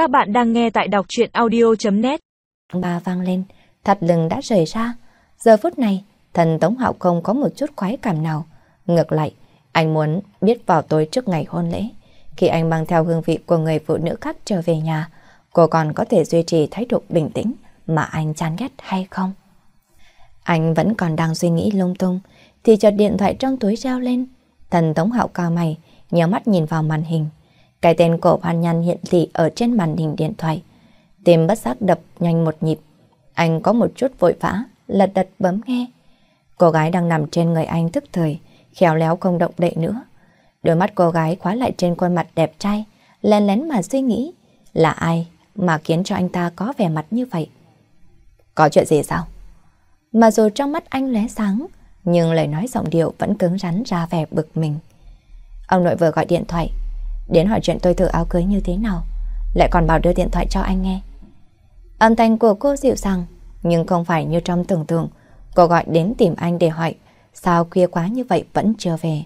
Các bạn đang nghe tại đọc chuyện audio.net bà vang lên, thật lưng đã rời ra. Giờ phút này, thần Tống Hạo không có một chút khoái cảm nào. Ngược lại, anh muốn biết vào tối trước ngày hôn lễ. Khi anh mang theo hương vị của người phụ nữ khác trở về nhà, cô còn có thể duy trì thái độ bình tĩnh mà anh chán ghét hay không? Anh vẫn còn đang suy nghĩ lung tung, thì chợt điện thoại trong túi reo lên. Thần Tống Hạo cao mày, nhớ mắt nhìn vào màn hình. Cái tên cổ Phan Nhân hiện thị ở trên màn hình điện thoại. Tim bất giác đập nhanh một nhịp. Anh có một chút vội vã, lật đật bấm nghe. Cô gái đang nằm trên người anh tức thời, khéo léo không động đậy nữa. Đôi mắt cô gái khóa lại trên khuôn mặt đẹp trai, lén lén mà suy nghĩ. Là ai mà khiến cho anh ta có vẻ mặt như vậy? Có chuyện gì sao? Mà dù trong mắt anh lóe sáng, nhưng lời nói giọng điệu vẫn cứng rắn ra vẻ bực mình. Ông nội vừa gọi điện thoại, đến hỏi chuyện tôi thử áo cưới như thế nào, lại còn bảo đưa điện thoại cho anh nghe. Âm thanh của cô dịu dàng, nhưng không phải như trong tưởng tượng, cô gọi đến tìm anh để hỏi, sao khuya quá như vậy vẫn chưa về.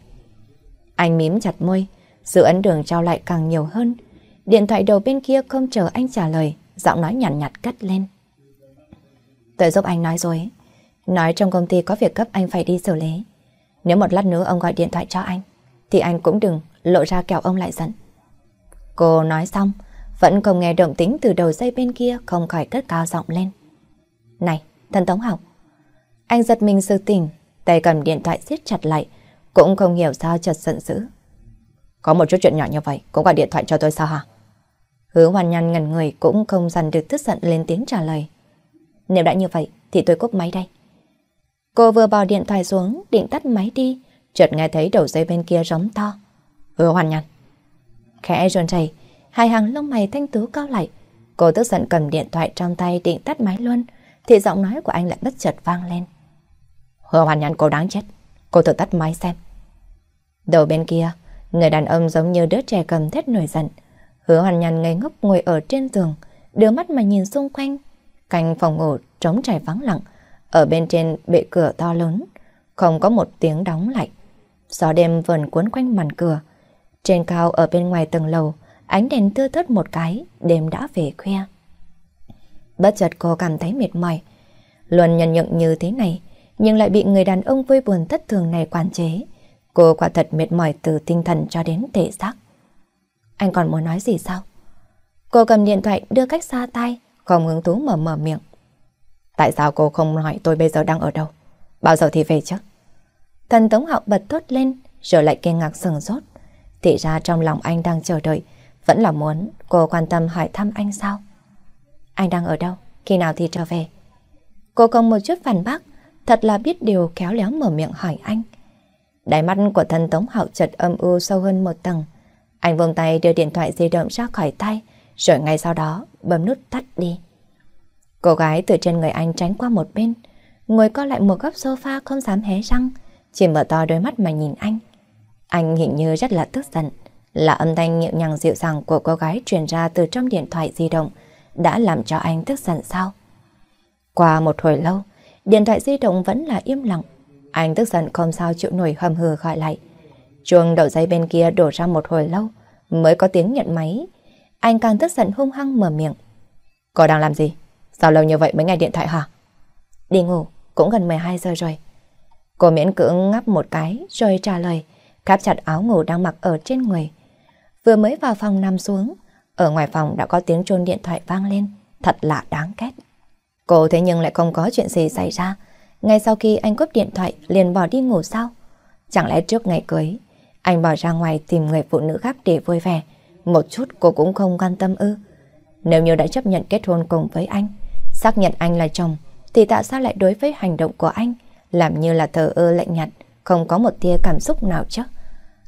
Anh mím chặt môi, sự ấn đường trao lại càng nhiều hơn. Điện thoại đầu bên kia không chờ anh trả lời, giọng nói nhàn nhạt, nhạt cất lên. Tôi giúp anh nói rồi, nói trong công ty có việc cấp anh phải đi xử lý. Nếu một lát nữa ông gọi điện thoại cho anh, thì anh cũng đừng lộ ra kẹo ông lại giận. Cô nói xong, vẫn không nghe động tính từ đầu dây bên kia không khỏi cất cao giọng lên. Này, thần Tống Học. Anh giật mình sự tỉnh, tay cầm điện thoại siết chặt lại, cũng không hiểu sao chợt giận dữ. Có một chút chuyện nhỏ như vậy, cũng gọi điện thoại cho tôi sao hả? Hứa hoàn nhăn ngần người cũng không dằn được tức giận lên tiếng trả lời. Nếu đã như vậy, thì tôi cúp máy đây. Cô vừa bỏ điện thoại xuống, định tắt máy đi, chợt nghe thấy đầu dây bên kia rống to. Hứa hoàn nhằn. Khẽ run rẩy, hai hàng lông mày thanh tú cao lại. Cô tức giận cầm điện thoại trong tay định tắt máy luôn, thì giọng nói của anh lại bất chợt vang lên. Hứa hoàn nhằn cô đáng chết, cô thử tắt máy xem. Đầu bên kia, người đàn ông giống như đứa trẻ cầm thét nổi giận. Hứa hoàn nhằn ngây ngốc ngồi ở trên giường, đưa mắt mà nhìn xung quanh. Cành phòng ngủ trống trải vắng lặng, ở bên trên bệ cửa to lớn, không có một tiếng đóng lại. Gió đêm vần cuốn quanh màn cửa. Trên cao ở bên ngoài tầng lầu, ánh đèn thưa thớt một cái, đêm đã về khuya. Bất chợt cô cảm thấy mệt mỏi. Luôn nhận nhận như thế này, nhưng lại bị người đàn ông vui buồn thất thường này quản chế. Cô quả thật mệt mỏi từ tinh thần cho đến thể xác. Anh còn muốn nói gì sao? Cô cầm điện thoại đưa cách xa tay, không hứng thú mở mở miệng. Tại sao cô không hỏi tôi bây giờ đang ở đâu? Bao giờ thì về chứ? Thần Tống Hạo bật thốt lên, rồi lại kinh ngạc sừng sốt. Thì ra trong lòng anh đang chờ đợi, vẫn là muốn cô quan tâm hỏi thăm anh sao? Anh đang ở đâu? Khi nào thì trở về? Cô không một chút phản bác, thật là biết điều khéo léo mở miệng hỏi anh. Đáy mắt của thần Tống Hạo chợt âm u sâu hơn một tầng. Anh vùng tay đưa điện thoại di động ra khỏi tay, rồi ngay sau đó bấm nút tắt đi. Cô gái từ trên người anh tránh qua một bên, ngồi co lại một góc sofa không dám hé răng, chỉ mở to đôi mắt mà nhìn anh. Anh hình như rất là tức giận, là âm thanh nhẹ nhàng dịu dàng của cô gái truyền ra từ trong điện thoại di động đã làm cho anh tức giận sao? Qua một hồi lâu, điện thoại di động vẫn là im lặng. Anh tức giận không sao chịu nổi hầm hừ gọi lại. Chuông đầu dây bên kia đổ ra một hồi lâu mới có tiếng nhận máy. Anh càng tức giận hung hăng mở miệng. Cô đang làm gì? Sao lâu như vậy mới nghe điện thoại hả? Đi ngủ, cũng gần 12 giờ rồi. Cô miễn cưỡng ngắp một cái rồi trả lời, cáp chặt áo ngủ đang mặc ở trên người. Vừa mới vào phòng nằm xuống, ở ngoài phòng đã có tiếng chuông điện thoại vang lên, thật là đáng ghét. Cô thế nhưng lại không có chuyện gì xảy ra. Ngay sau khi anh cúp điện thoại liền bỏ đi ngủ sao? Chẳng lẽ trước ngày cưới, anh bỏ ra ngoài tìm người phụ nữ khác để vui vẻ. Một chút cô cũng không quan tâm ư. Nếu như đã chấp nhận kết hôn cùng với anh, xác nhận anh là chồng, thì tại sao lại đối với hành động của anh làm như là thờ ơ lạnh nhạt, không có một tia cảm xúc nào chứ?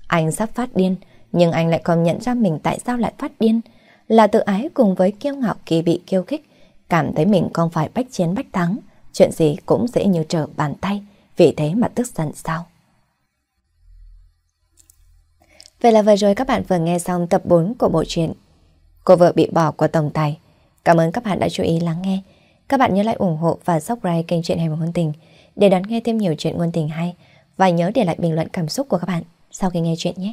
Anh sắp phát điên, nhưng anh lại không nhận ra mình tại sao lại phát điên. Là tự ái cùng với kiêu ngạo kỳ bị kiêu khích, cảm thấy mình không phải bách chiến bách thắng, chuyện gì cũng dễ như trở bàn tay, vì thế mà tức giận sao? Vậy là vừa rồi các bạn vừa nghe xong tập 4 của bộ truyện Cô vợ bị bỏ của Tổng Tài. Cảm ơn các bạn đã chú ý lắng nghe. Các bạn nhớ lại ủng hộ và subscribe kênh Chuyện Hay Hôn Tình để đón nghe thêm nhiều chuyện ngôn tình hay và nhớ để lại bình luận cảm xúc của các bạn sau khi nghe chuyện nhé.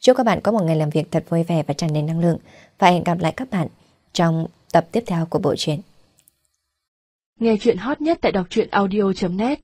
Chúc các bạn có một ngày làm việc thật vui vẻ và tràn đầy năng lượng và hẹn gặp lại các bạn trong tập tiếp theo của bộ truyện. Nghe chuyện hot nhất tại đọc truyện audio.net